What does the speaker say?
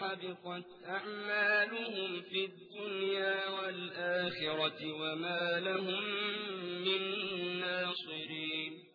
الذين حبطت أعمالهم في الدنيا والآخرة وما لهم من ناصرين.